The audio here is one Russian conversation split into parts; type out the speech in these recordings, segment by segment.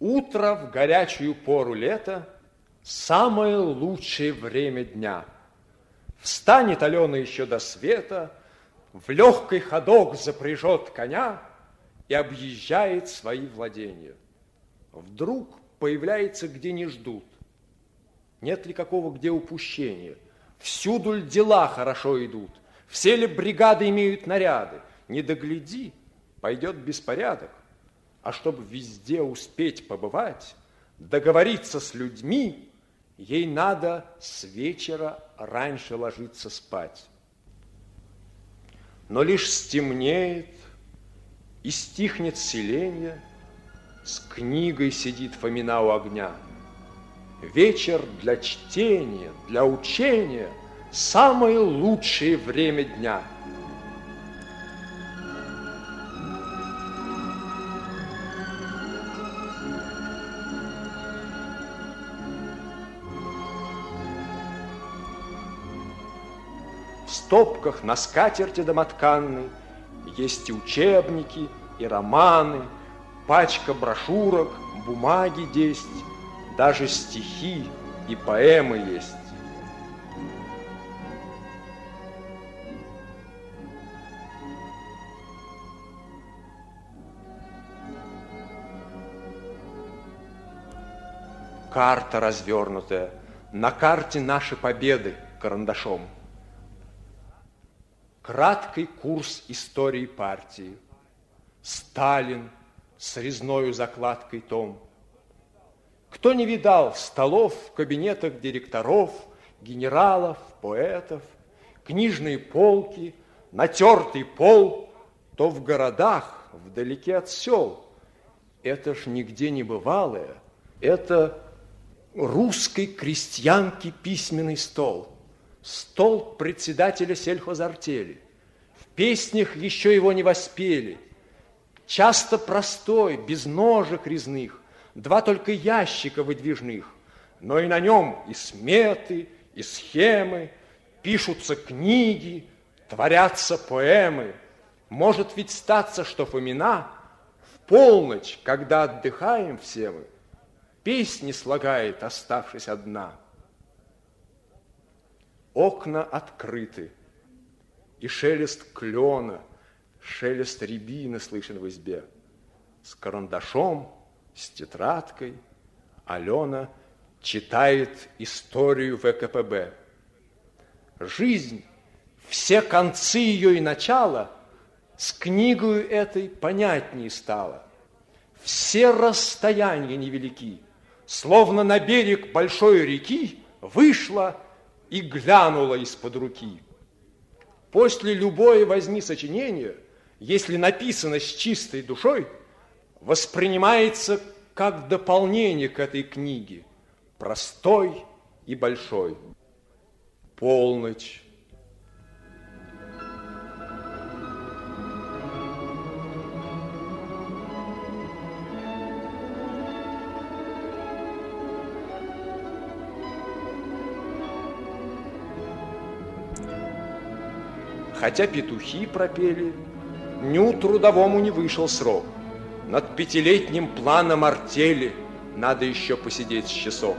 Утро в горячую пору лета – самое лучшее время дня. Встанет Алена еще до света, в легкий ходок запряжет коня и объезжает свои владения. Вдруг появляется, где не ждут. Нет ли какого где упущения? Всюду ль дела хорошо идут? Все ли бригады имеют наряды? Не догляди, пойдет беспорядок. А чтобы везде успеть побывать, договориться с людьми, ей надо с вечера раньше ложиться спать. Но лишь стемнеет и стихнет селение, с книгой сидит Фомина у огня. Вечер для чтения, для учения – самое лучшее время дня – стопках на скатерти домотканной Есть и учебники, и романы, Пачка брошюрок, бумаги есть, Даже стихи и поэмы есть. Карта развернутая, на карте наши победы карандашом – Краткий курс истории партии. Сталин с резною закладкой том. Кто не видал столов в кабинетах директоров, генералов, поэтов, книжные полки, натертый пол, то в городах, вдалеке от сел. Это ж нигде не бывалое, это русской крестьянки письменный стол – стол председателя сельхозартели. В песнях еще его не воспели. Часто простой, без ножек резных, два только ящика выдвижных, но и на нем и сметы, и схемы, пишутся книги, творятся поэмы. Может ведь статься, что Фомина в полночь, когда отдыхаем все мы, песни слагает, оставшись одна – Окна открыты, и шелест клена, шелест рябины слышен в избе. С карандашом, с тетрадкой Алена читает историю ВКПБ. Жизнь, все концы ее и начала с книгою этой понятнее стало. Все расстояния невелики, словно на берег большой реки вышла и глянула из-под руки. После любое возьми сочинение, если написано с чистой душой, воспринимается как дополнение к этой книге, простой и большой. Полночь Хотя петухи пропели, дню трудовому не вышел срок. Над пятилетним планом артели надо еще посидеть с часов.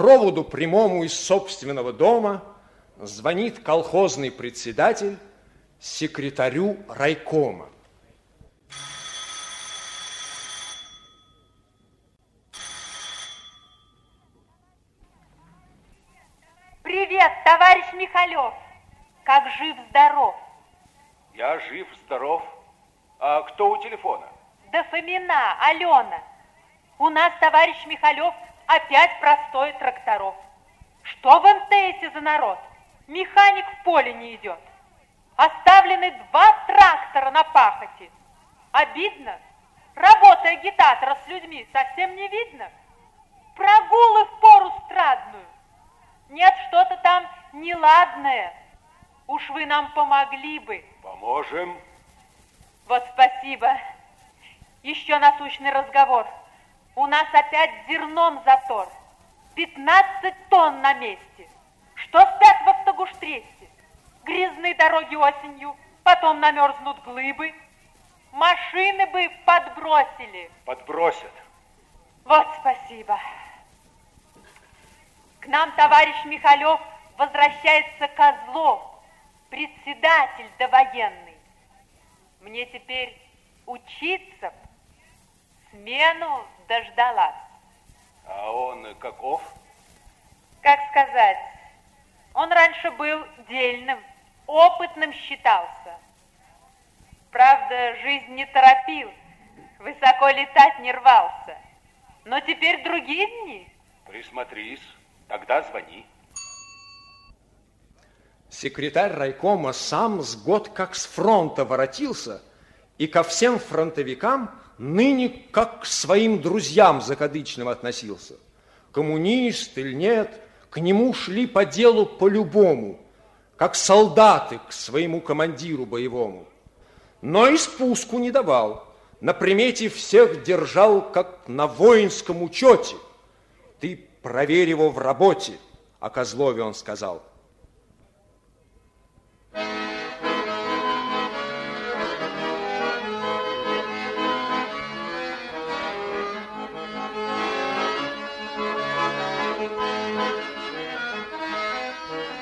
Проводу прямому из собственного дома звонит колхозный председатель секретарю райкома. Привет, товарищ Михалев. Как жив-здоров? Я жив-здоров. А кто у телефона? Да Фомина, Алена. У нас товарищ Михалев Опять простой тракторов. Что в МТСе за народ? Механик в поле не идет. Оставлены два трактора на пахоте. Обидно. Работа агитатора с людьми совсем не видно. Прогулы в пору страдную. Нет, что-то там неладное. Уж вы нам помогли бы. Поможем. Вот спасибо. Еще насущный разговор. У нас опять зерном затор. 15 тонн на месте. Что спят в Автогуштрессе? Грязные дороги осенью, потом намерзнут глыбы. Машины бы подбросили. Подбросят. Вот спасибо. К нам товарищ Михалев возвращается Козлов, председатель довоенный. Мне теперь учиться смену дождалась. А он каков? Как сказать, он раньше был дельным, опытным считался. Правда, жизнь не торопил, высоко летать не рвался. Но теперь другие дни. Присмотрись, тогда звони. Секретарь райкома сам с год как с фронта воротился и ко всем фронтовикам ныне как к своим друзьям закадычным относился. Коммунист или нет, к нему шли по делу по-любому, как солдаты к своему командиру боевому. Но и спуску не давал. На примете всех держал, как на воинском учете. Ты проверь его в работе, о Козлове он сказал.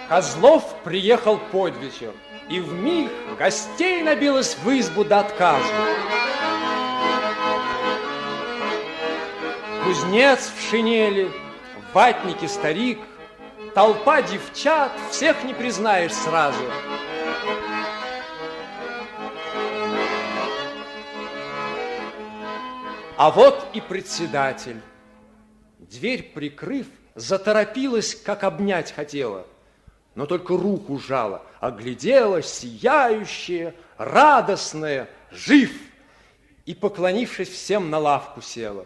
Козлов приехал под вечер, и в миг гостей набилось в избу до отказа. Кузнец в шинели, ватники старик, толпа девчат, всех не признаешь сразу. А вот и председатель. Дверь прикрыв, заторопилась, как обнять хотела – но только руку жала, оглядела, сияющая, радостная, жив, и, поклонившись всем, на лавку села.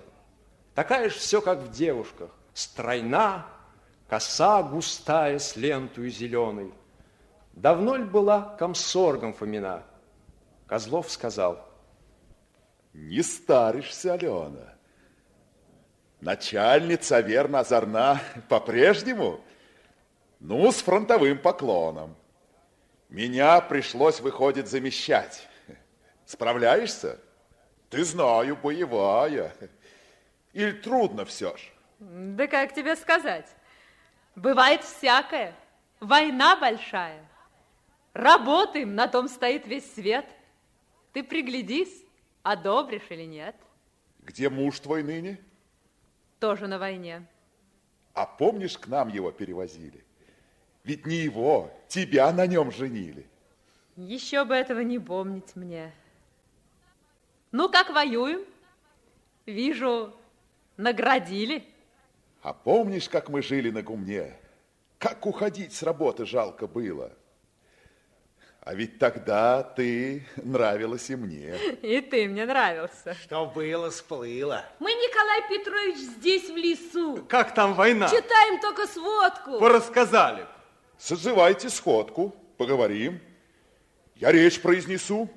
Такая же все, как в девушках, стройна, коса густая с лентою зеленой. Давно ли была комсоргом Фомина? Козлов сказал. Не старишься, Алена. Начальница, верно, озорна по-прежнему – ну, с фронтовым поклоном. Меня пришлось, выходит, замещать. Справляешься? Ты знаю, боевая. Или трудно все ж? Да как тебе сказать? Бывает всякое. Война большая. Работаем, на том стоит весь свет. Ты приглядись, одобришь или нет. Где муж твой ныне? Тоже на войне. А помнишь, к нам его перевозили? Ведь не его, тебя на нем женили. Еще бы этого не помнить мне. Ну, как воюем? Вижу, наградили. А помнишь, как мы жили на гумне? Как уходить с работы жалко было. А ведь тогда ты нравилась и мне. И ты мне нравился. Что было, сплыло. Мы, Николай Петрович, здесь в лесу. Как там война? Читаем только сводку. Порассказали. Созывайте сходку, поговорим. Я речь произнесу.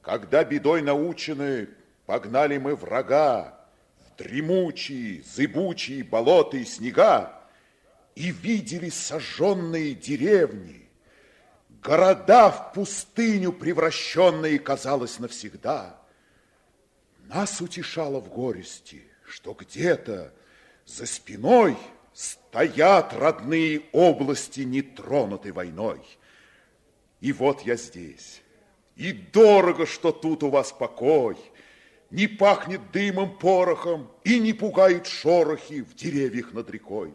Когда бедой научены, погнали мы врага в дремучие, зыбучие болота и снега и видели сожженные деревни, города в пустыню превращенные, казалось, навсегда. Нас утешало в горести, что где-то за спиной – Стоят родные области, не тронуты войной. И вот я здесь. И дорого, что тут у вас покой. Не пахнет дымом, порохом, И не пугают шорохи в деревьях над рекой.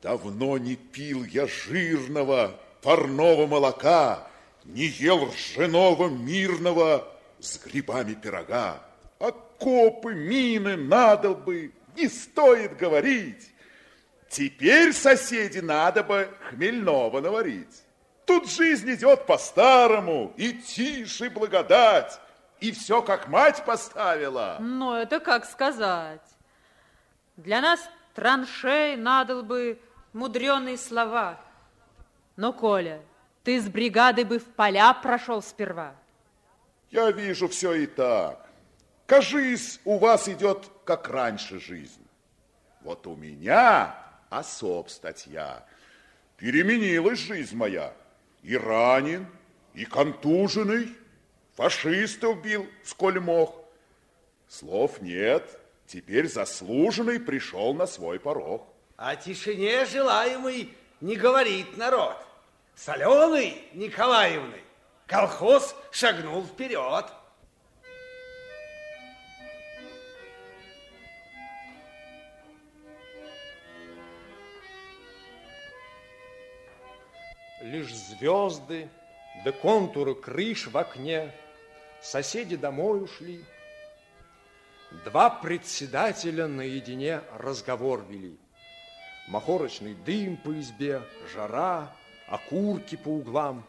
Давно не пил я жирного, парного молока, Не ел ржаного, мирного с грибами пирога. Окопы, мины, надолбы, не стоит говорить. Теперь, соседи, надо бы хмельного наварить. Тут жизнь идет по-старому, и тише благодать, и все, как мать поставила. Ну, это как сказать. Для нас траншей надо бы мудреные слова. Но, Коля, ты с бригадой бы в поля прошел сперва. Я вижу все и так. Кажись, у вас идет как раньше жизнь. Вот у меня особ статья. Переменилась жизнь моя. И ранен, и контуженный, фашистов бил, сколь мог. Слов нет, теперь заслуженный пришел на свой порог. О тишине желаемый не говорит народ. С Аленой Николаевной колхоз шагнул вперед. Лишь звезды, да контуры крыш в окне, Соседи домой ушли. Два председателя наедине разговор вели. Махорочный дым по избе, жара, окурки по углам.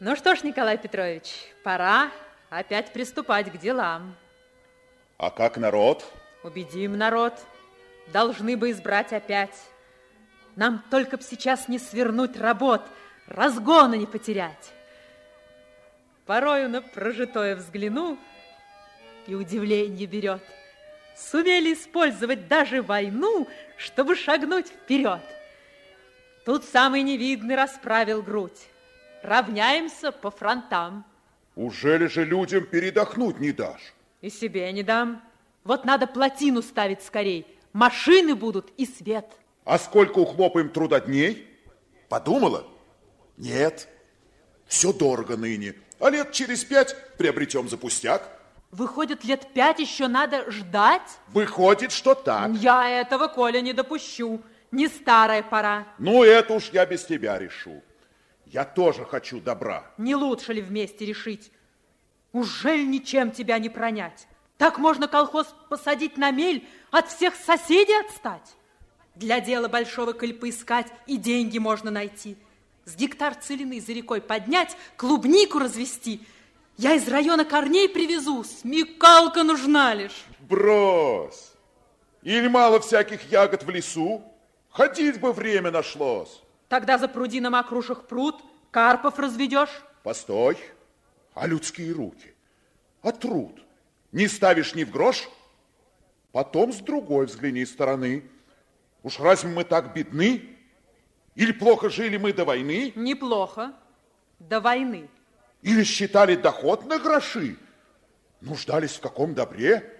Ну что ж, Николай Петрович, пора опять приступать к делам. А как народ? Убедим народ. Должны бы избрать опять. Нам только б сейчас не свернуть работ, разгона не потерять. Порою на прожитое взгляну, и удивление берет. Сумели использовать даже войну, чтобы шагнуть вперед. Тут самый невидный расправил грудь. Равняемся по фронтам. Ужели же людям передохнуть не дашь? И себе не дам. Вот надо плотину ставить скорей. Машины будут и свет. А сколько ухлопаем трудодней? Подумала? Нет. Все дорого ныне. А лет через пять приобретем за пустяк. Выходит, лет пять еще надо ждать? Выходит, что так. Я этого, Коля, не допущу. Не старая пора. Ну, это уж я без тебя решу. Я тоже хочу добра. Не лучше ли вместе решить? Ужель ничем тебя не пронять? Так можно колхоз посадить на мель, от всех соседей отстать? Для дела большого, коль поискать, и деньги можно найти. С гектар целины за рекой поднять, клубнику развести. Я из района корней привезу, смекалка нужна лишь. Брось. Или мало всяких ягод в лесу? Ходить бы время нашлось. Тогда запруди на макрушах пруд, карпов разведешь. Постой. А людские руки? А труд? Не ставишь ни в грош? Потом с другой взгляни стороны. Уж разве мы так бедны? Или плохо жили мы до войны? Неплохо. До войны. Или считали доход на гроши? Нуждались в каком добре?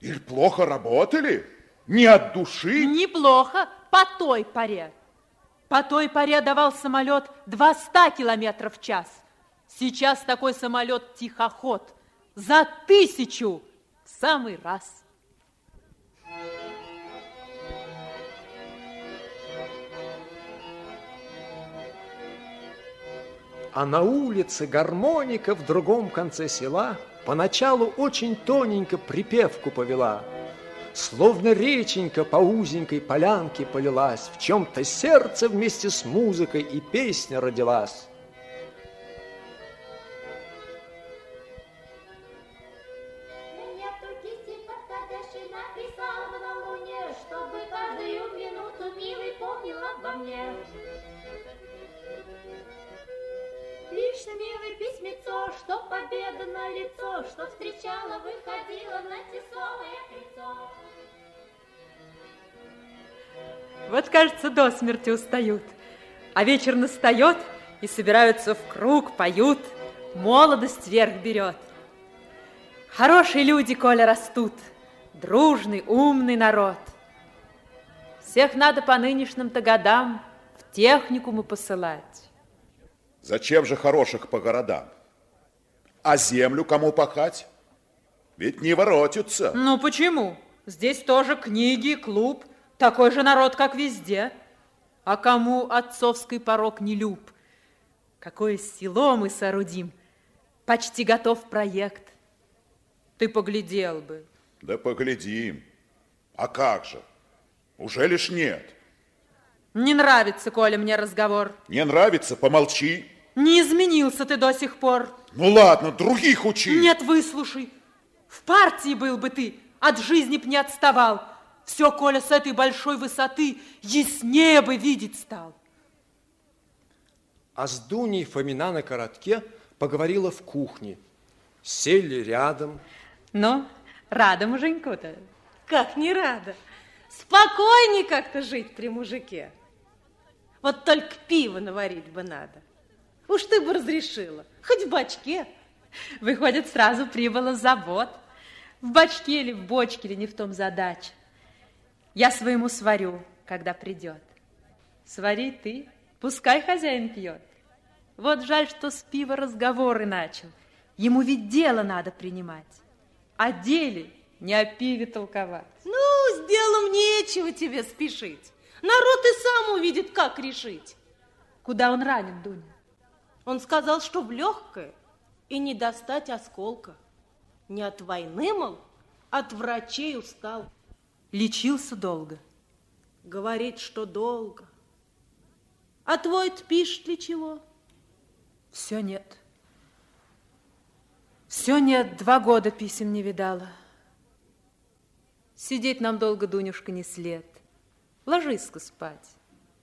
Или плохо работали? Не от души? Неплохо по той паре. По той паре давал самолет 200 километров в час. Сейчас такой самолет тихоход. За тысячу в самый раз. А на улице гармоника в другом конце села Поначалу очень тоненько припевку повела. Словно реченька по узенькой полянке полилась, В чем-то сердце вместе с музыкой и песня родилась. До смерти устают. А вечер настает, и собираются в круг, поют. Молодость вверх берет. Хорошие люди, Коля, растут. Дружный, умный народ. Всех надо по нынешним-то годам в техникумы посылать. Зачем же хороших по городам? А землю кому пахать? Ведь не воротится. Ну почему? Здесь тоже книги, клуб, такой же народ, как везде. А кому отцовский порог не люб? Какое село мы соорудим? Почти готов проект. Ты поглядел бы. Да поглядим. А как же? Уже лишь нет. Не нравится, Коля, мне разговор. Не нравится? Помолчи. Не изменился ты до сих пор. Ну ладно, других учи. Нет, выслушай. В партии был бы ты, от жизни б не отставал. Все, Коля, с этой большой высоты яснее бы видеть стал. А с Дуней Фомина на коротке поговорила в кухне. Сели рядом. Ну, рада муженьку-то? Как не рада. Спокойней как-то жить при мужике. Вот только пиво наварить бы надо. Уж ты бы разрешила, хоть в бачке. Выходит, сразу прибыло забот. В бачке или в бочке, или не в том задача. Я своему сварю, когда придет. Свари ты, пускай хозяин пьет. Вот жаль, что с пива разговоры начал. Ему ведь дело надо принимать. О деле, не о пиве толковать. Ну, с делом нечего тебе спешить. Народ и сам увидит, как решить. Куда он ранен, Дуня? Он сказал, что в легкое и не достать осколка. Не от войны, мол, от врачей устал. Лечился долго. Говорит, что долго. А твой пишет ли чего? Все нет. Все нет, два года писем не видала. Сидеть нам долго, Дунюшка, не след. Ложись-ка спать.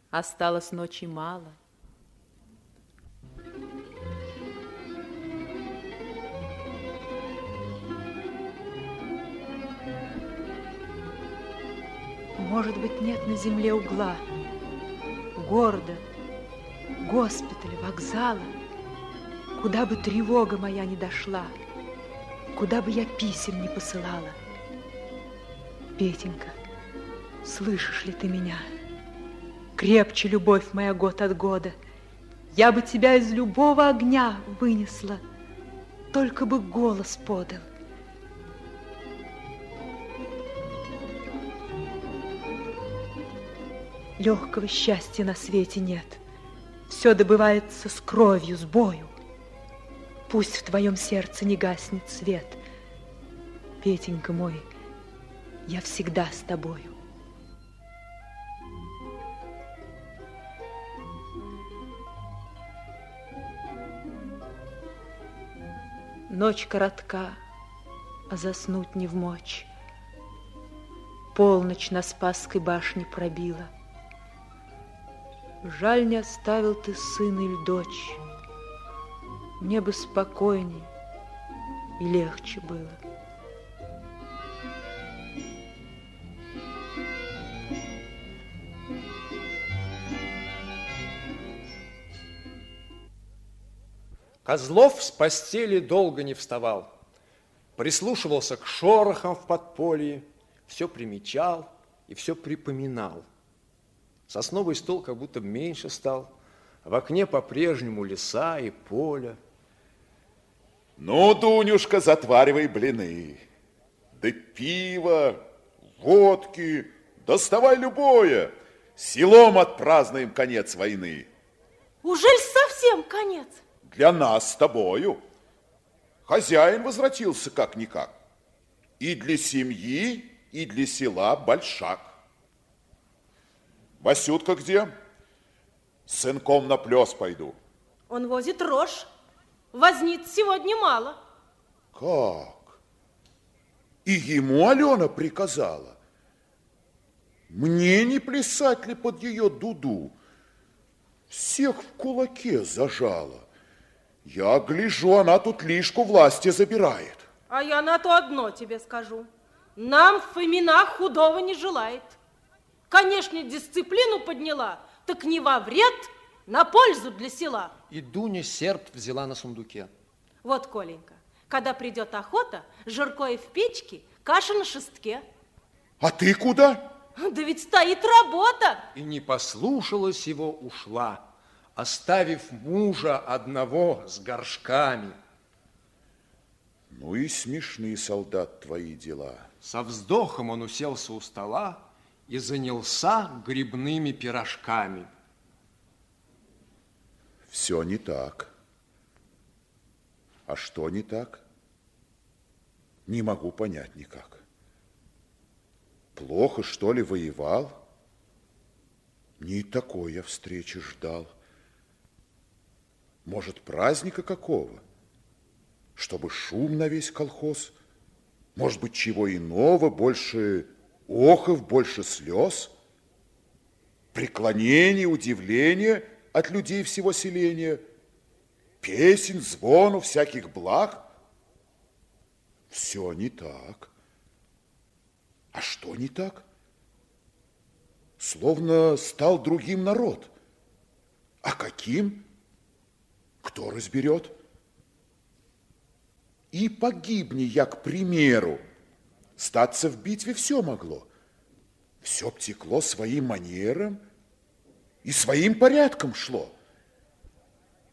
Осталось ночи мало. Может быть, нет на земле угла, города, госпиталя, вокзала, куда бы тревога моя не дошла, куда бы я писем не посылала. Петенька, слышишь ли ты меня? Крепче любовь моя год от года. Я бы тебя из любого огня вынесла, только бы голос подал. Легкого счастья на свете нет. Все добывается с кровью, с бою. Пусть в твоем сердце не гаснет свет. Петенька мой, я всегда с тобою. Ночь коротка, а заснуть не в мочь. Полночь на Спасской башне пробила — Жаль, не оставил ты сына или дочь. Мне бы спокойней и легче было. Козлов с постели долго не вставал. Прислушивался к шорохам в подполье, все примечал и все припоминал. Сосновый стол как будто меньше стал. В окне по-прежнему леса и поля. Ну, Дунюшка, затваривай блины. Да пиво, водки, доставай любое. Селом отпразднуем конец войны. Ужель совсем конец? Для нас с тобою. Хозяин возвратился как-никак. И для семьи, и для села большак. Васютка где? С сынком на плес пойду. Он возит рожь. Вознит сегодня мало. Как? И ему Алена приказала. Мне не плясать ли под ее дуду? Всех в кулаке зажала. Я гляжу, она тут лишку власти забирает. А я на то одно тебе скажу. Нам Фомина худого не желает. Конечно, дисциплину подняла, так не во вред, на пользу для села. И Дуня серп взяла на сундуке. Вот, Коленька, когда придет охота, жаркое в печке, каша на шестке. А ты куда? Да ведь стоит работа. И не послушалась его, ушла, оставив мужа одного с горшками. Ну и смешные, солдат, твои дела. Со вздохом он уселся у стола, и занялся грибными пирожками. Все не так. А что не так? Не могу понять никак. Плохо, что ли, воевал? Не такой я встречи ждал. Может, праздника какого? Чтобы шум на весь колхоз? Может быть, чего иного, больше охов, больше слез, преклонение, удивление, от людей всего селения, песен, звону, всяких благ. Все не так. А что не так? Словно стал другим народ. А каким? Кто разберет? И погибни я, к примеру. Статься в битве все могло. Все обтекло своим манером и своим порядком шло.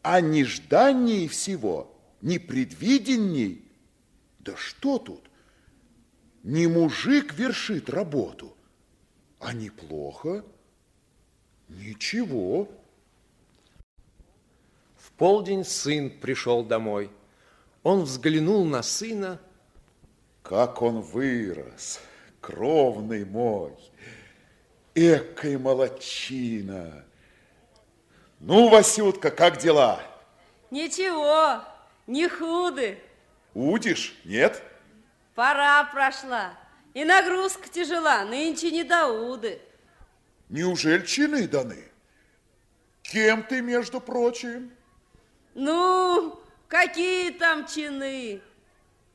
А нежданней всего, непредвиденней, да что тут? Не мужик вершит работу, а неплохо, ничего. В полдень сын пришел домой. Он взглянул на сына. Как он вырос, кровный мой, экой молодчина. Ну, Васютка, как дела? Ничего, не худы. Удишь, нет? Пора прошла. И нагрузка тяжела, нынче не до уды. Неужели чины даны? Кем ты, между прочим? Ну, какие там чины?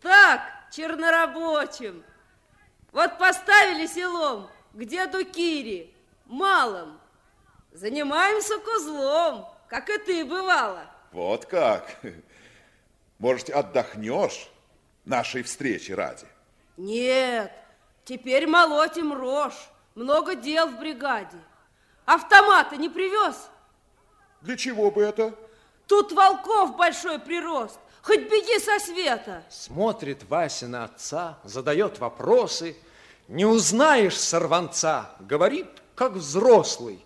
Так, чернорабочим. Вот поставили селом к деду Кире, малым. Занимаемся кузлом, как и ты бывала. Вот как. Может, отдохнешь нашей встречи ради? Нет, теперь молотим рожь. Много дел в бригаде. Автомата не привез? Для чего бы это? Тут волков большой прирост. Хоть беги со света. Смотрит Вася на отца, задает вопросы. Не узнаешь сорванца, говорит, как взрослый.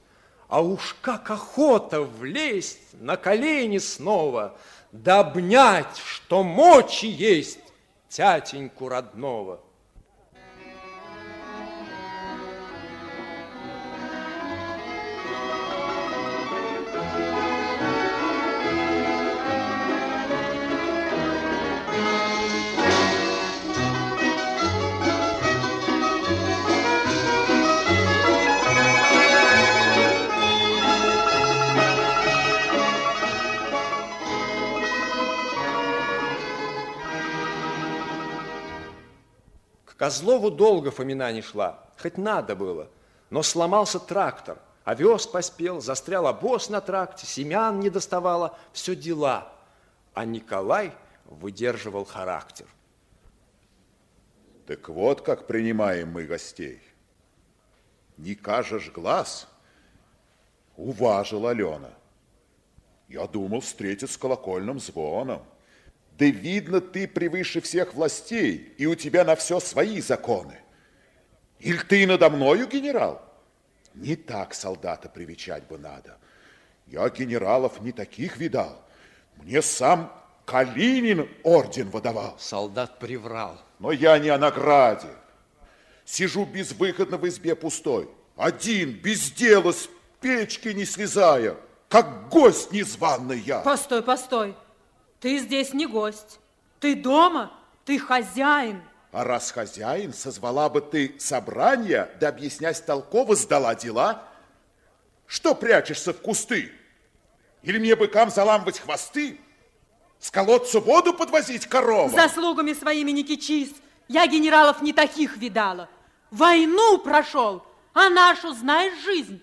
А уж как охота влезть на колени снова, да обнять, что мочи есть, тятеньку родного. Козлову долго Фомина не шла, хоть надо было, но сломался трактор, овес поспел, застрял обоз на тракте, семян не доставало, все дела. А Николай выдерживал характер. Так вот, как принимаем мы гостей. Не кажешь глаз, уважил Алена. Я думал встретить с колокольным звоном. Да видно, ты превыше всех властей, и у тебя на все свои законы. Или ты надо мною генерал? Не так солдата привечать бы надо. Я генералов не таких видал. Мне сам Калинин орден выдавал. Солдат приврал. Но я не о награде. Сижу безвыходно в избе пустой. Один, без дела, с печки не слезая, как гость незваный я. Постой, постой. Ты здесь не гость. Ты дома, ты хозяин. А раз хозяин, созвала бы ты собрание, да объяснясь толково сдала дела. Что прячешься в кусты? Или мне быкам заламывать хвосты? С колодцу воду подвозить коровам? Заслугами своими не кичись. Я генералов не таких видала. Войну прошел, а нашу знаешь жизнь.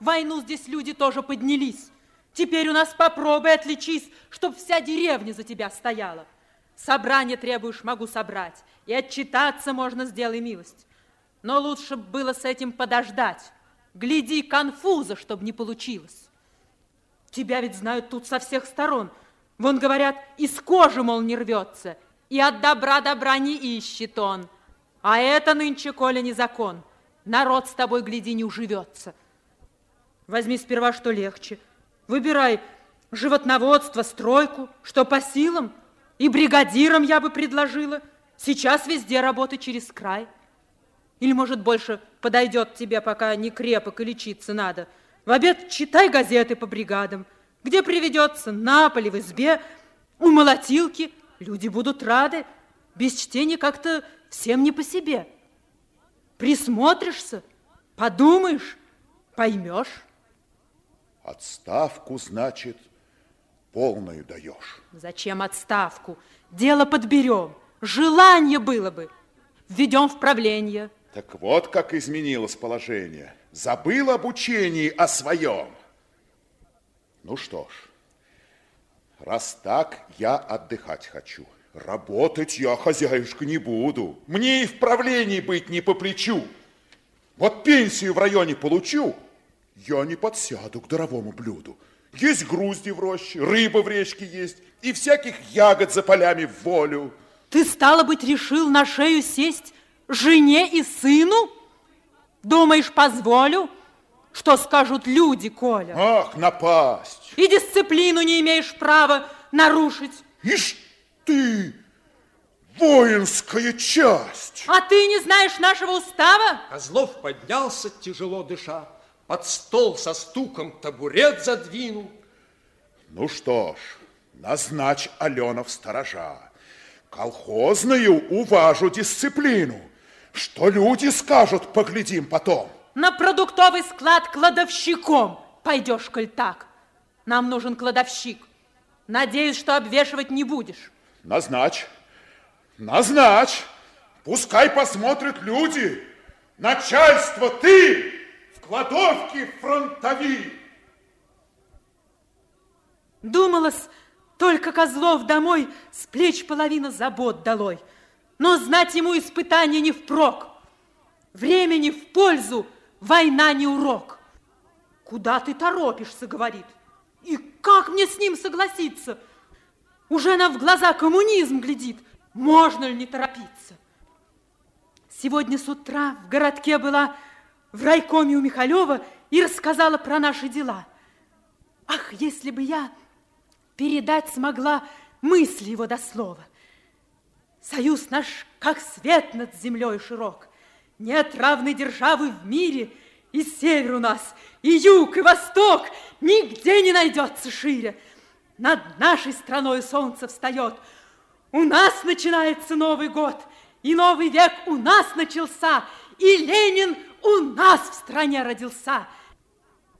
Войну здесь люди тоже поднялись. Теперь у нас попробуй отличись, чтоб вся деревня за тебя стояла. Собрание требуешь, могу собрать. И отчитаться можно, сделай милость. Но лучше было с этим подождать. Гляди, конфуза, чтоб не получилось. Тебя ведь знают тут со всех сторон. Вон говорят, из кожи, мол, не рвется. И от добра добра не ищет он. А это нынче, Коля, не закон. Народ с тобой, гляди, не уживется. Возьми сперва, что легче – Выбирай животноводство, стройку, что по силам. И бригадирам я бы предложила. Сейчас везде работы через край. Или, может, больше подойдет тебе, пока не крепок и лечиться надо. В обед читай газеты по бригадам. Где приведется на поле, в избе, у молотилки. Люди будут рады. Без чтения как-то всем не по себе. Присмотришься, подумаешь, поймешь. Отставку, значит, полную даешь. Зачем отставку? Дело подберем. Желание было бы. Введем в правление. Так вот, как изменилось положение. Забыл об учении о своем. Ну что ж, раз так, я отдыхать хочу. Работать я, хозяюшка, не буду. Мне и в правлении быть не по плечу. Вот пенсию в районе получу, я не подсяду к даровому блюду. Есть грузди в роще, рыба в речке есть, и всяких ягод за полями в волю. Ты, стало быть, решил на шею сесть жене и сыну? Думаешь, позволю? Что скажут люди, Коля? Ах, напасть! И дисциплину не имеешь права нарушить. Ишь ты, воинская часть! А ты не знаешь нашего устава? Козлов поднялся, тяжело дыша, под стол со стуком табурет задвинул. Ну что ж, назначь Алена в сторожа. Колхозную уважу дисциплину. Что люди скажут, поглядим потом. На продуктовый склад кладовщиком пойдешь, коль так. Нам нужен кладовщик. Надеюсь, что обвешивать не будешь. Назначь. Назначь. Пускай посмотрят люди. Начальство ты в кладовке фронтови. Думалось, только Козлов домой с плеч половина забот долой. Но знать ему испытания не впрок. Времени в пользу, война не урок. Куда ты торопишься, говорит. И как мне с ним согласиться? Уже нам в глаза коммунизм глядит. Можно ли не торопиться? Сегодня с утра в городке была в райкоме у Михалева и рассказала про наши дела. Ах, если бы я передать смогла мысли его до слова. Союз наш, как свет над землей широк. Нет равной державы в мире, и север у нас, и юг, и восток нигде не найдется шире. Над нашей страной солнце встает. У нас начинается Новый год, и новый век у нас начался, и Ленин у нас в стране родился,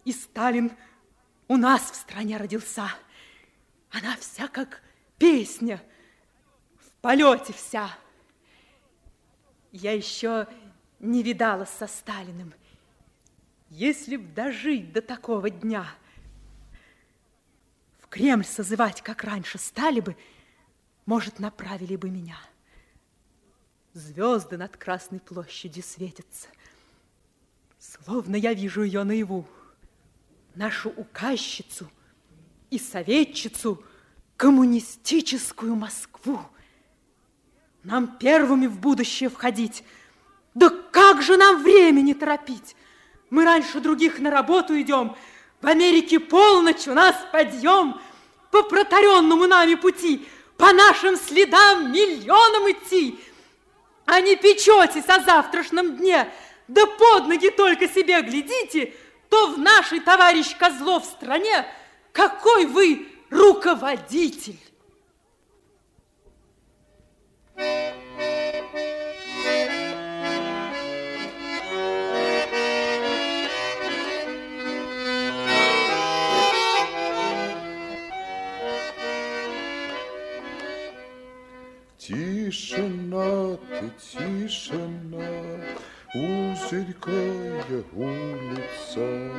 и Сталин у нас в стране родился. Она вся как песня, в полете вся. Я еще не видалась со Сталиным. Если б дожить до такого дня, в Кремль созывать, как раньше, стали бы, может, направили бы меня. Звезды над Красной площадью светятся, словно я вижу ее наяву. Нашу указчицу – и советчицу коммунистическую Москву. Нам первыми в будущее входить. Да как же нам времени торопить? Мы раньше других на работу идем. В Америке полночь, у нас подъем. По протаренному нами пути, по нашим следам миллионам идти. А не печетесь о завтрашнем дне, да под ноги только себе глядите, то в нашей товарищ Козлов стране какой вы руководитель! Тишина, ты тишина, узенькая улица,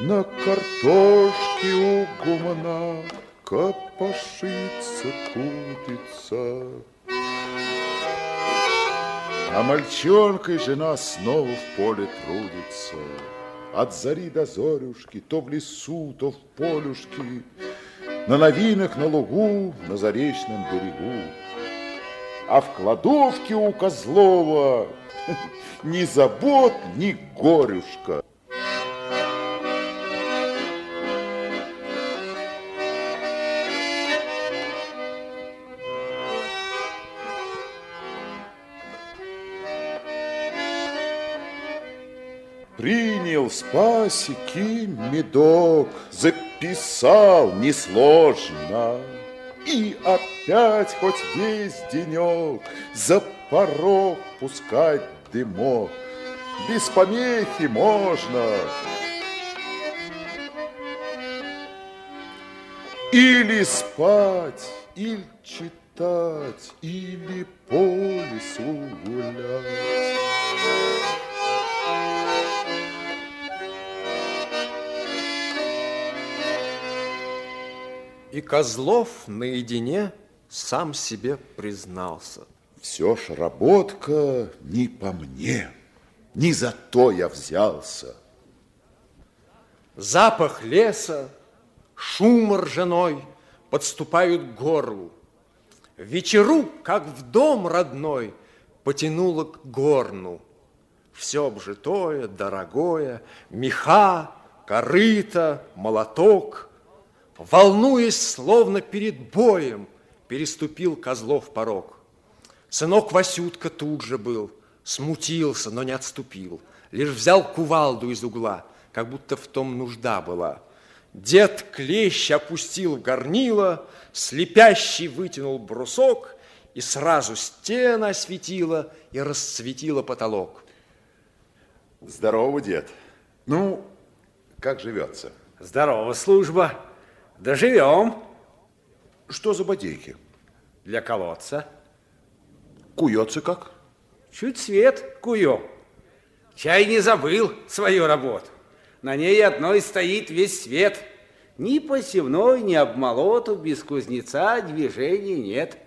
на картошке у гумна Копошится, кутится. А мальчонка и жена снова в поле трудится. От зари до зорюшки, то в лесу, то в полюшке, На новинах на лугу, на заречном берегу. А в кладовке у Козлова ни забот, ни горюшка. Принял с пасеки медок, записал несложно. И опять хоть весь денек за порог пускать дымок. Без помехи можно. Или спать, или читать, или по лесу гулять. И Козлов наедине сам себе признался. Все ж работка не по мне, не за то я взялся. Запах леса, шум ржаной подступают к горлу. Вечеру, как в дом родной, потянуло к горну. Все обжитое, дорогое, меха, корыто, молоток. Волнуясь, словно перед боем, переступил Козлов порог. Сынок Васютка тут же был, смутился, но не отступил. Лишь взял кувалду из угла, как будто в том нужда была. Дед клещ опустил в горнило, слепящий вытянул брусок, и сразу стена осветила и расцветила потолок. Здорово, дед. Ну, как живется? Здорово, служба. Доживем. Что за бодейки? Для колодца. Куется как? Чуть свет куем. Чай не забыл свою работу. На ней одной стоит весь свет. Ни посевной, ни обмолоту без кузнеца движения нет.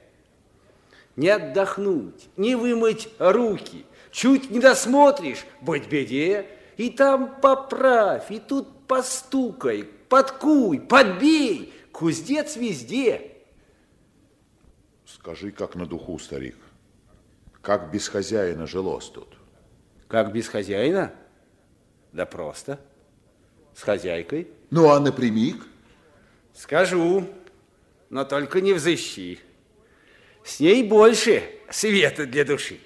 Не отдохнуть, не вымыть руки. Чуть не досмотришь, быть беде. И там поправь, и тут постукай, подкуй, подбей. Кузнец везде. Скажи, как на духу, старик. Как без хозяина жилось тут? Как без хозяина? Да просто. С хозяйкой. Ну, а напрямик? Скажу, но только не взыщи. С ней больше света для души.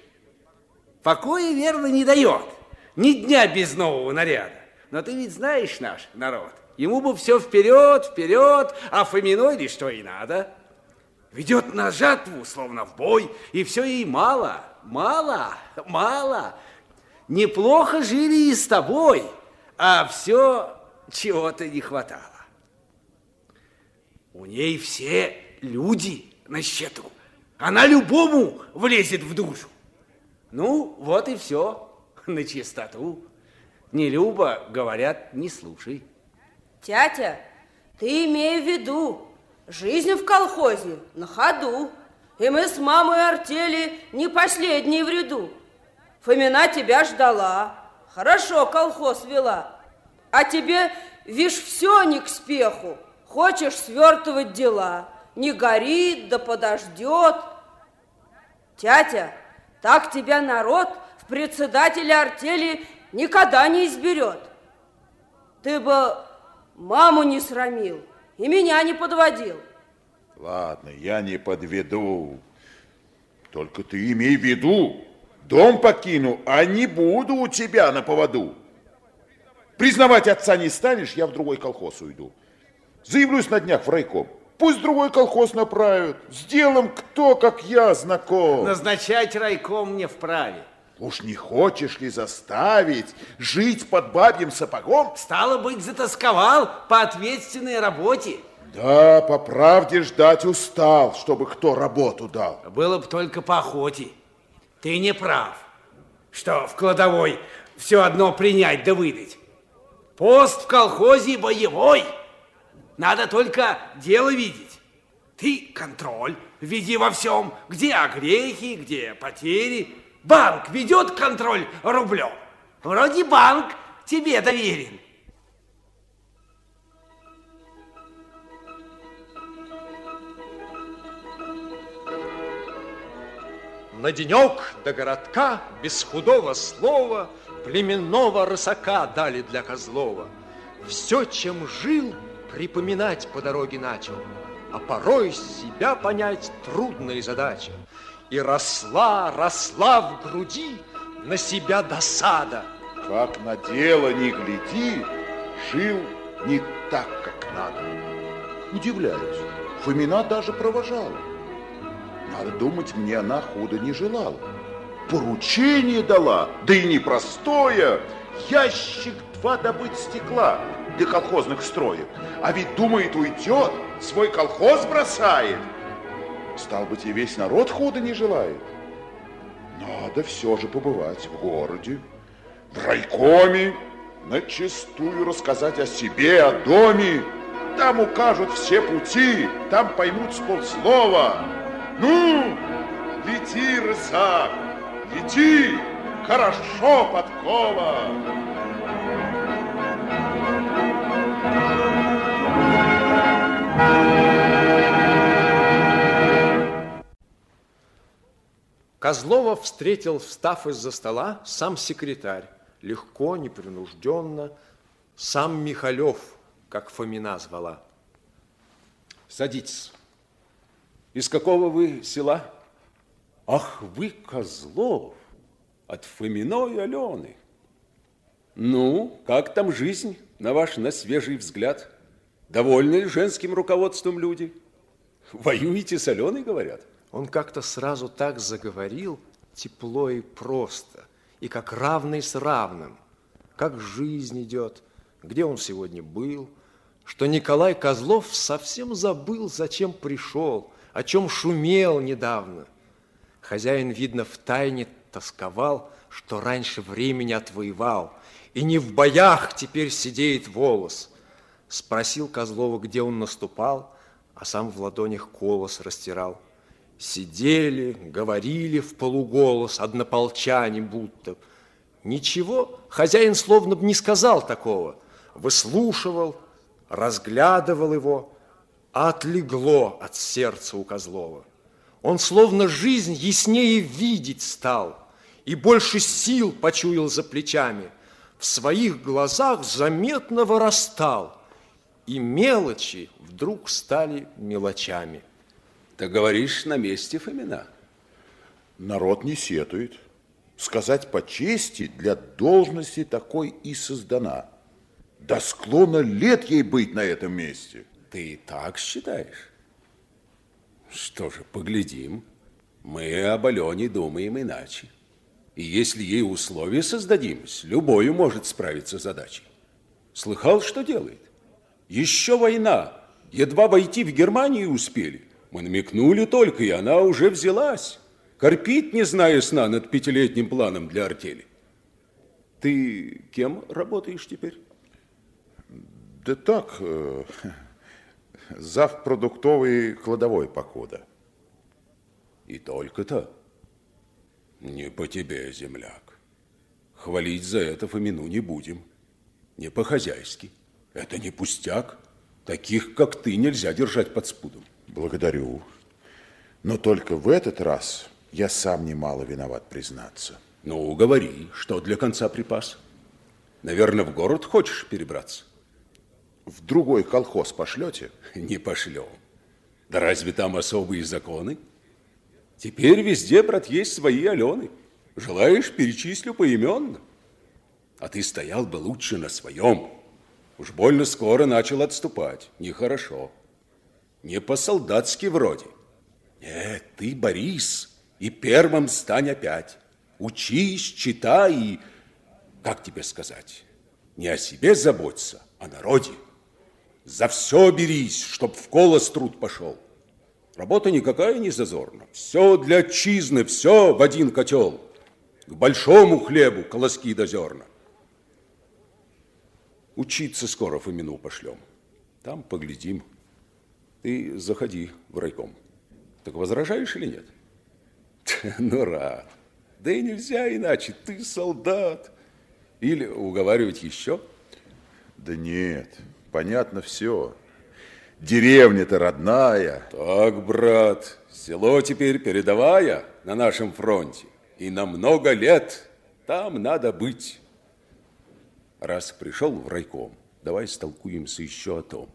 Покоя, верно, не дает. Ни дня без нового наряда. Но ты ведь знаешь наш народ. Ему бы все вперед, вперед, а Фоминой ли что и надо. Ведет на жатву, словно в бой, и все ей мало, мало, мало. Неплохо жили и с тобой, а все чего-то не хватало. У ней все люди на счету. Она любому влезет в душу. Ну, вот и все, на чистоту. Не Люба, говорят, не слушай. Тятя, ты имей в виду, жизнь в колхозе на ходу. И мы с мамой артели не последние в ряду. Фомина тебя ждала, хорошо колхоз вела. А тебе, вишь, все не к спеху. Хочешь свертывать дела. Не горит, да подождет. Тятя, так тебя народ в председателя артели никогда не изберет. Ты бы маму не срамил и меня не подводил. Ладно, я не подведу. Только ты имей в виду, дом покину, а не буду у тебя на поводу. Признавать отца не станешь, я в другой колхоз уйду. Заявлюсь на днях в райком. Пусть другой колхоз направят. С делом кто, как я, знаком. Назначать райком мне вправе. Уж не хочешь ли заставить жить под бабьим сапогом? Стало быть, затасковал по ответственной работе. Да, по правде ждать устал, чтобы кто работу дал. Было бы только по охоте. Ты не прав, что в кладовой все одно принять да выдать. Пост в колхозе боевой. Надо только дело видеть. Ты контроль веди во всем, где огрехи, где потери. Банк ведет контроль рублем. Вроде банк тебе доверен. На денек до городка без худого слова Племенного рысака дали для Козлова. Все, чем жил, припоминать по дороге начал, А порой себя понять трудная задача. И росла, росла в груди на себя досада. Как на дело не гляди, жил не так, как надо. Удивляюсь, Фомина даже провожала. Надо думать, мне она худо не желала. Поручение дала, да и непростое. Ящик два добыть стекла, для колхозных строек. А ведь думает, уйдет, свой колхоз бросает. Стал быть, и весь народ худо не желает. Надо все же побывать в городе, в райкоме, начистую рассказать о себе, о доме. Там укажут все пути, там поймут с полслова. Ну, лети, рысак, лети, хорошо, подкова. Козлова встретил, встав из-за стола, сам секретарь. Легко, непринужденно. Сам Михалев, как Фомина звала. Садитесь. Из какого вы села? Ах, вы Козлов, от Фоминой Алены. Ну, как там жизнь, на ваш на свежий взгляд? Довольны ли женским руководством люди? Воюете с Аленой, говорят? Он как-то сразу так заговорил, тепло и просто, и как равный с равным, как жизнь идет, где он сегодня был, что Николай Козлов совсем забыл, зачем пришел, о чем шумел недавно. Хозяин, видно, в тайне тосковал, что раньше времени отвоевал, и не в боях теперь сидеет волос. Спросил Козлова, где он наступал, а сам в ладонях колос растирал. Сидели, говорили в полуголос, однополчане будто. Ничего, хозяин словно бы не сказал такого. Выслушивал, разглядывал его, отлегло от сердца у Козлова. Он словно жизнь яснее видеть стал и больше сил почуял за плечами. В своих глазах заметно вырастал, и мелочи вдруг стали мелочами. Ты говоришь на месте Фомина. Народ не сетует. Сказать по чести, для должности такой и создана. До склона лет ей быть на этом месте. Ты и так считаешь? Что же, поглядим. Мы об Алене думаем иначе. И если ей условия создадим, с любою может справиться с задачей. Слыхал, что делает? Еще война. Едва войти в Германию успели. Мы намекнули только, и она уже взялась. Корпит, не зная сна, над пятилетним планом для артели. Ты кем работаешь теперь? Да так, э, зав продуктовый кладовой похода. И только-то? Не по тебе, земляк. Хвалить за это Фомину не будем. Не по-хозяйски. Это не пустяк. Таких, как ты, нельзя держать под спудом. Благодарю. Но только в этот раз я сам немало виноват признаться. Ну, говори, что для конца припас? Наверное, в город хочешь перебраться? В другой колхоз пошлете? Не пошлем. Да разве там особые законы? Теперь везде, брат, есть свои Алены. Желаешь, перечислю поименно. А ты стоял бы лучше на своем. Уж больно скоро начал отступать. Нехорошо. Не по-солдатски вроде. Нет, ты, Борис, и первым стань опять. Учись, читай и, как тебе сказать, не о себе заботься, а о народе. За все берись, чтоб в колос труд пошел. Работа никакая не зазорна. Все для отчизны, все в один котел. К большому хлебу колоски до зерна. Учиться скоро Фомину пошлем. Там поглядим. Ты заходи в райком. Так возражаешь или нет? Ну, рад. Да и нельзя иначе. Ты солдат. Или уговаривать еще? Да нет, понятно все. Деревня-то родная. Так, брат, село теперь передовая на нашем фронте. И на много лет там надо быть. Раз пришел в райком, давай столкуемся еще о том.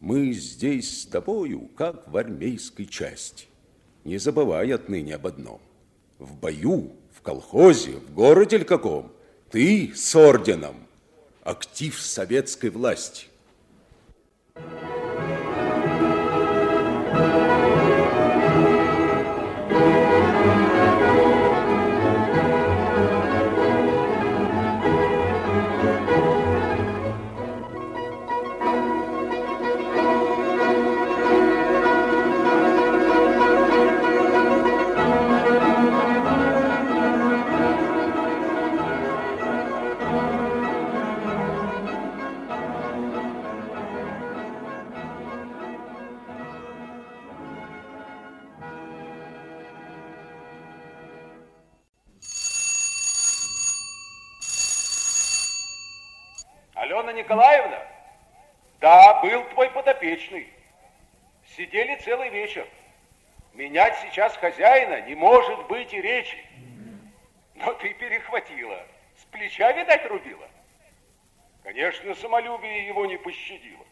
Мы здесь с тобою, как в армейской части. Не забывай отныне об одном. В бою, в колхозе, в городе каком, ты с орденом, актив советской власти. Николаевна? Да, был твой подопечный. Сидели целый вечер. Менять сейчас хозяина не может быть и речи. Но ты перехватила. С плеча, видать, рубила. Конечно, самолюбие его не пощадило.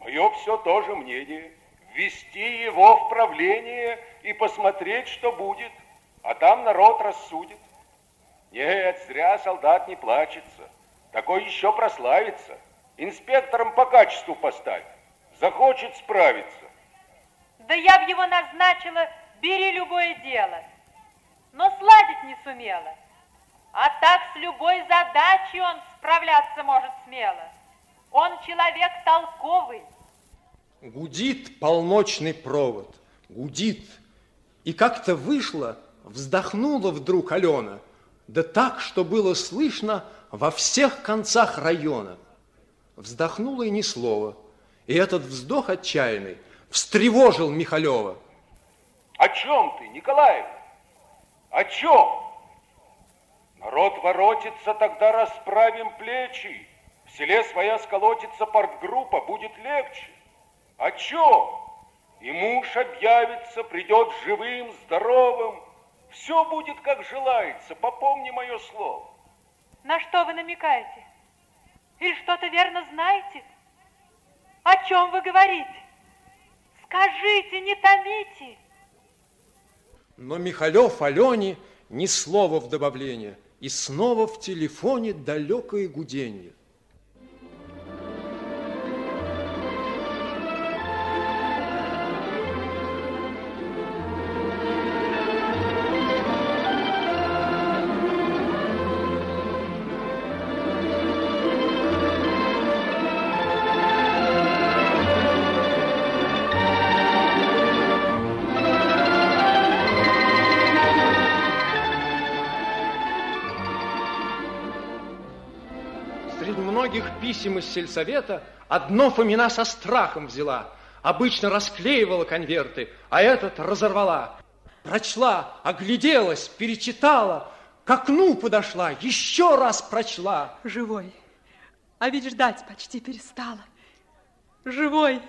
Мое все тоже мнение. Ввести его в правление и посмотреть, что будет. А там народ рассудит. Нет, зря солдат не плачется. Такой еще прославится. Инспектором по качеству поставь. Захочет справиться. Да я б его назначила, бери любое дело. Но сладить не сумела. А так с любой задачей он справляться может смело. Он человек толковый. Гудит полночный провод, гудит. И как-то вышло, вздохнула вдруг Алена, да так, что было слышно во всех концах района. Вздохнула и ни слова. И этот вздох отчаянный встревожил Михалева. О чем ты, Николаев? О чем? Народ воротится, тогда расправим плечи. В селе своя сколотится партгруппа, будет легче. О чем? И муж объявится, придет живым, здоровым. Все будет, как желается, попомни мое слово. На что вы намекаете? Или что-то верно знаете? О чем вы говорите? Скажите, не томите. Но Михалев Алене ни слова в добавление. И снова в телефоне далекое гуденье. Писем из сельсовета одно Фомина со страхом взяла. Обычно расклеивала конверты, а этот разорвала. Прочла, огляделась, перечитала, к окну подошла, еще раз прочла. Живой. А ведь ждать почти перестала. Живой.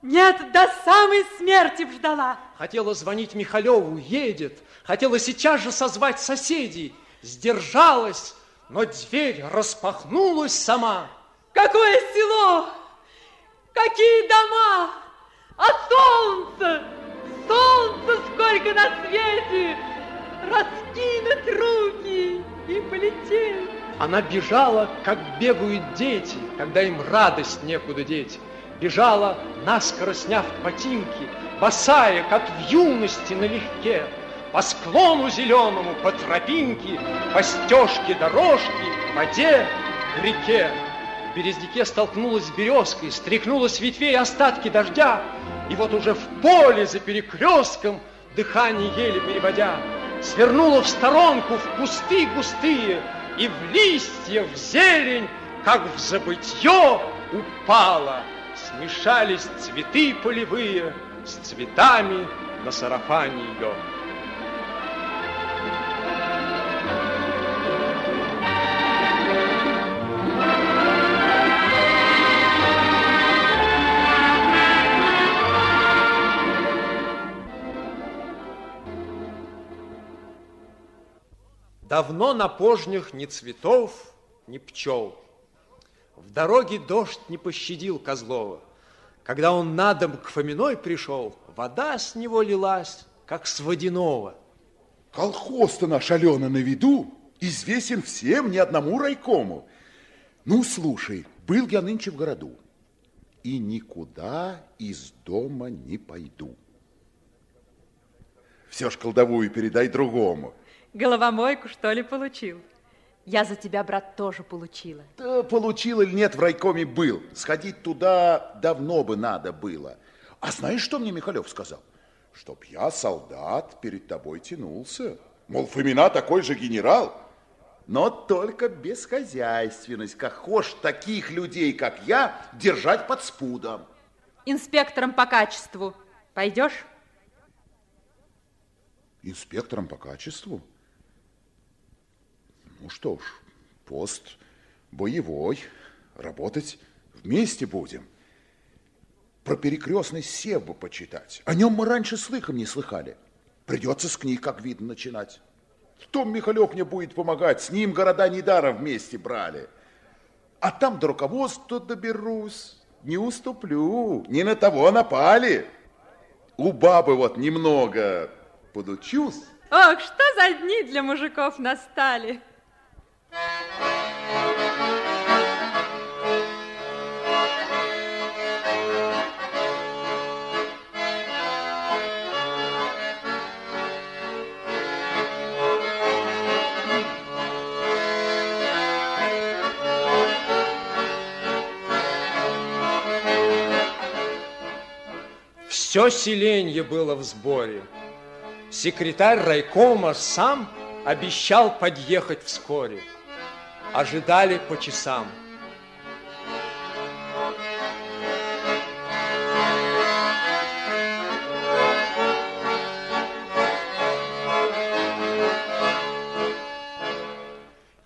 Нет, до самой смерти б ждала. Хотела звонить Михалеву, едет. Хотела сейчас же созвать соседей. Сдержалась, но дверь распахнулась сама. Какое село! Какие дома! А солнце! Солнце сколько на свете! Раскинуть руки и полететь. Она бежала, как бегают дети, когда им радость некуда деть. Бежала, наскоро сняв ботинки, босая, как в юности налегке, по склону зеленому, по тропинке, по стежке дорожки, к воде, к реке. В березняке столкнулась с березкой, стряхнула с ветвей остатки дождя, и вот уже в поле за перекрестком, дыхание еле переводя, свернула в сторонку в кусты густые, и в листья, в зелень, как в забытье упала. Смешались цветы полевые с цветами на сарафане ее. Давно на пожнях ни цветов, ни пчел. В дороге дождь не пощадил Козлова. Когда он на дом к Фоминой пришел, вода с него лилась, как с водяного. Колхоз-то наш Алена на виду, известен всем, ни одному райкому. Ну, слушай, был я нынче в городу, и никуда из дома не пойду. Все ж колдовую передай другому. Головомойку, что ли, получил? Я за тебя, брат, тоже получила. Да получил или нет, в райкоме был. Сходить туда давно бы надо было. А знаешь, что мне Михалев сказал? Чтоб я, солдат, перед тобой тянулся. Мол, Фомина такой же генерал, но только бесхозяйственность. Как хошь таких людей, как я, держать под спудом. Инспектором по качеству пойдешь? Инспектором по качеству? Ну что ж, пост боевой. Работать вместе будем. Про перекрестный сев почитать. О нем мы раньше слыхом не слыхали. Придется с книг, как видно, начинать. Том Михалев мне будет помогать. С ним города недаром вместе брали. А там до руководства доберусь. Не уступлю. Не на того напали. У бабы вот немного подучусь. Ох, что за дни для мужиков настали. Все селенье было в сборе. Секретарь райкома сам обещал подъехать вскоре. Ожидали по часам.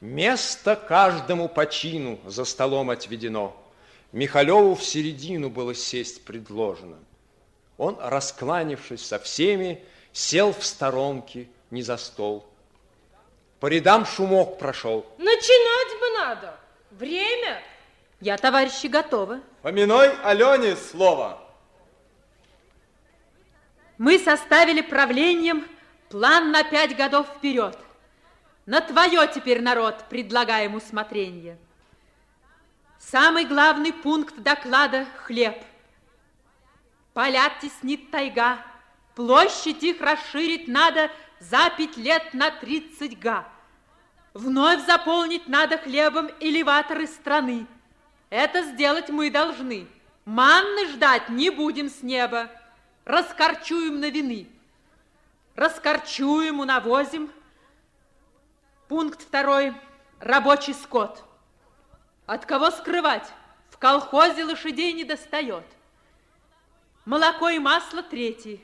Место каждому по чину за столом отведено. Михалеву в середину было сесть предложено. Он, раскланившись со всеми, сел в сторонке, не за стол. По рядам шумок прошел. Начинать бы надо. Время. Я, товарищи, готова. Помяной Алене слово. Мы составили правлением план на пять годов вперед. На твое теперь, народ, предлагаем усмотрение. Самый главный пункт доклада – хлеб – Поля теснит тайга, площадь их расширить надо за пять лет на тридцать га. Вновь заполнить надо хлебом элеваторы страны. Это сделать мы должны. Манны ждать не будем с неба. Раскорчуем на вины. Раскорчуем, унавозим. Пункт второй. Рабочий скот. От кого скрывать? В колхозе лошадей не достает молоко и масло третий.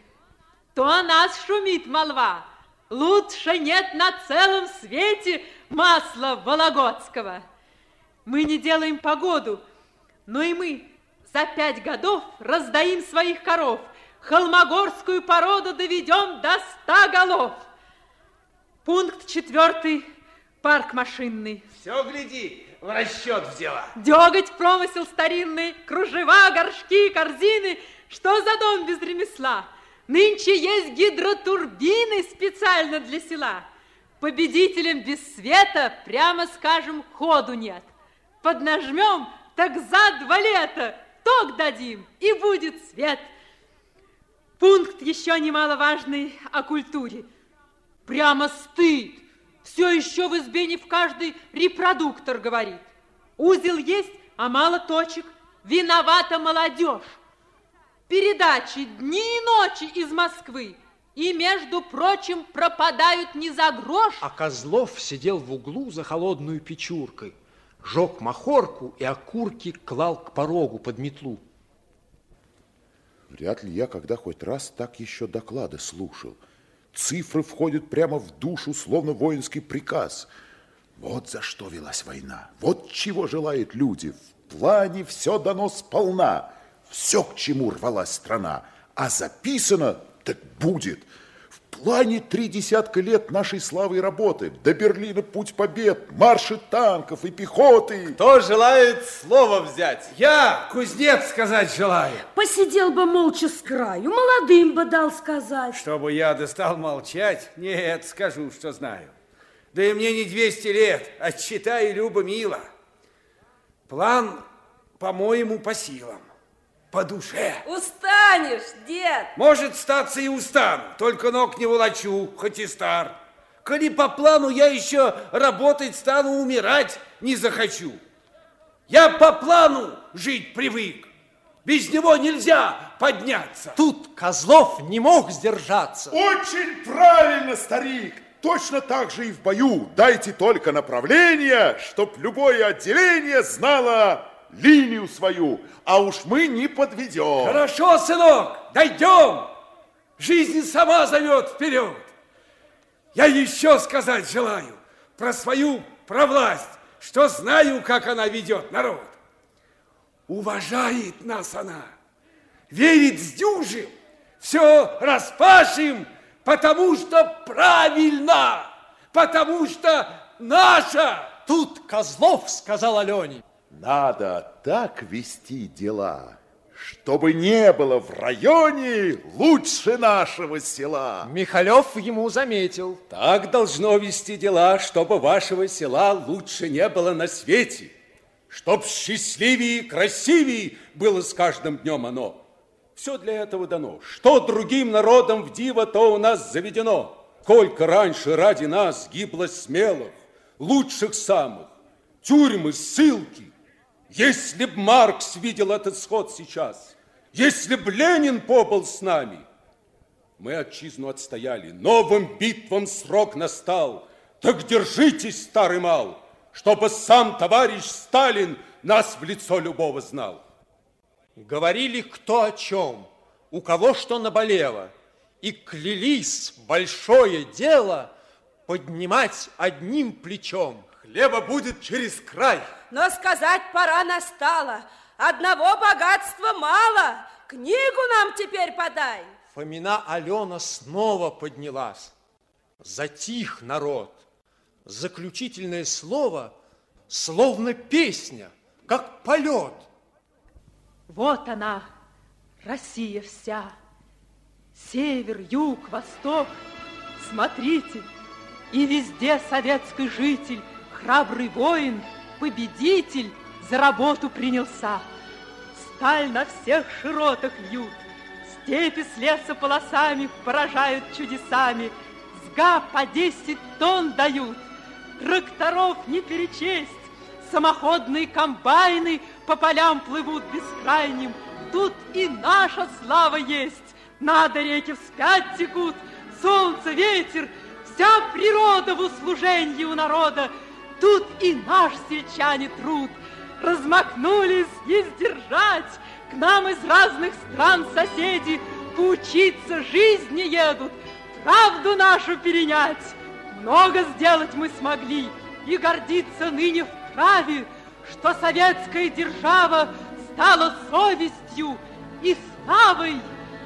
То о нас шумит молва. Лучше нет на целом свете масла Вологодского. Мы не делаем погоду, но и мы за пять годов раздаим своих коров. Холмогорскую породу доведем до ста голов. Пункт четвертый. Парк машинный. Все, гляди, в расчет взяла. Деготь, промысел старинный, кружева, горшки, корзины – что за дом без ремесла? Нынче есть гидротурбины специально для села. Победителям без света, прямо скажем, ходу нет. Поднажмем, так за два лета ток дадим, и будет свет. Пункт еще немаловажный о культуре. Прямо стыд. Все еще в избе не в каждый репродуктор говорит. Узел есть, а мало точек. Виновата молодежь передачи дни и ночи из Москвы. И, между прочим, пропадают не за грош. А Козлов сидел в углу за холодную печуркой, жег махорку и окурки клал к порогу под метлу. Вряд ли я когда хоть раз так еще доклады слушал. Цифры входят прямо в душу, словно воинский приказ. Вот за что велась война. Вот чего желают люди. В плане все дано сполна все, к чему рвалась страна, а записано так будет. В плане три десятка лет нашей славы и работы. До Берлина путь побед, марши танков и пехоты. Кто желает слово взять? Я, кузнец, сказать желаю. Посидел бы молча с краю, молодым бы дал сказать. Чтобы я достал молчать? Нет, скажу, что знаю. Да и мне не 200 лет, а читай, Люба, мило. План, по-моему, по силам по душе. Устанешь, дед. Может, статься и устану, только ног не волочу, хоть и стар. Коли по плану я еще работать стану, умирать не захочу. Я по плану жить привык. Без него нельзя подняться. Тут Козлов не мог сдержаться. Очень правильно, старик. Точно так же и в бою. Дайте только направление, чтоб любое отделение знало линию свою, а уж мы не подведем. Хорошо, сынок, дойдем. Жизнь сама зовет вперед. Я еще сказать желаю про свою провласть, что знаю, как она ведет народ. уважает нас она, верит с дюжим, все распашем, потому что правильно, потому что наша. Тут Козлов сказал Алене. Надо так вести дела, чтобы не было в районе лучше нашего села. Михалев ему заметил. Так должно вести дела, чтобы вашего села лучше не было на свете. Чтоб счастливее и красивее было с каждым днем оно. Все для этого дано. Что другим народам в диво, то у нас заведено. Сколько раньше ради нас гибло смелых, лучших самых, тюрьмы, ссылки. Если б Маркс видел этот сход сейчас, если б Ленин побыл с нами, мы отчизну отстояли, новым битвам срок настал. Так держитесь, старый мал, чтобы сам товарищ Сталин нас в лицо любого знал. Говорили кто о чем, у кого что наболело, и клялись большое дело поднимать одним плечом. Хлеба будет через край. Но сказать пора настала. Одного богатства мало. Книгу нам теперь подай. Фомина Алена снова поднялась. Затих народ. Заключительное слово словно песня, как полет. Вот она, Россия вся. Север, юг, восток. Смотрите, и везде советский житель, храбрый воин, победитель за работу принялся. Сталь на всех широтах льют, степи с леса полосами поражают чудесами, сга по десять тонн дают, тракторов не перечесть, самоходные комбайны по полям плывут бескрайним. Тут и наша слава есть, надо реки вспять текут, солнце, ветер, вся природа в услужении у народа. Тут и наш сельчане труд, размахнулись не сдержать. К нам из разных стран соседи поучиться жизни едут, правду нашу перенять. Много сделать мы смогли, и гордиться ныне вправе, что советская держава стала совестью и славой,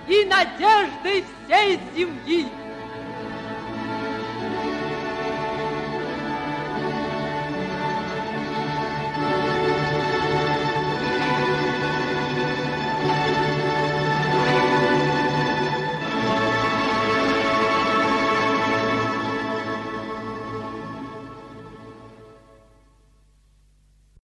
и надеждой всей земли.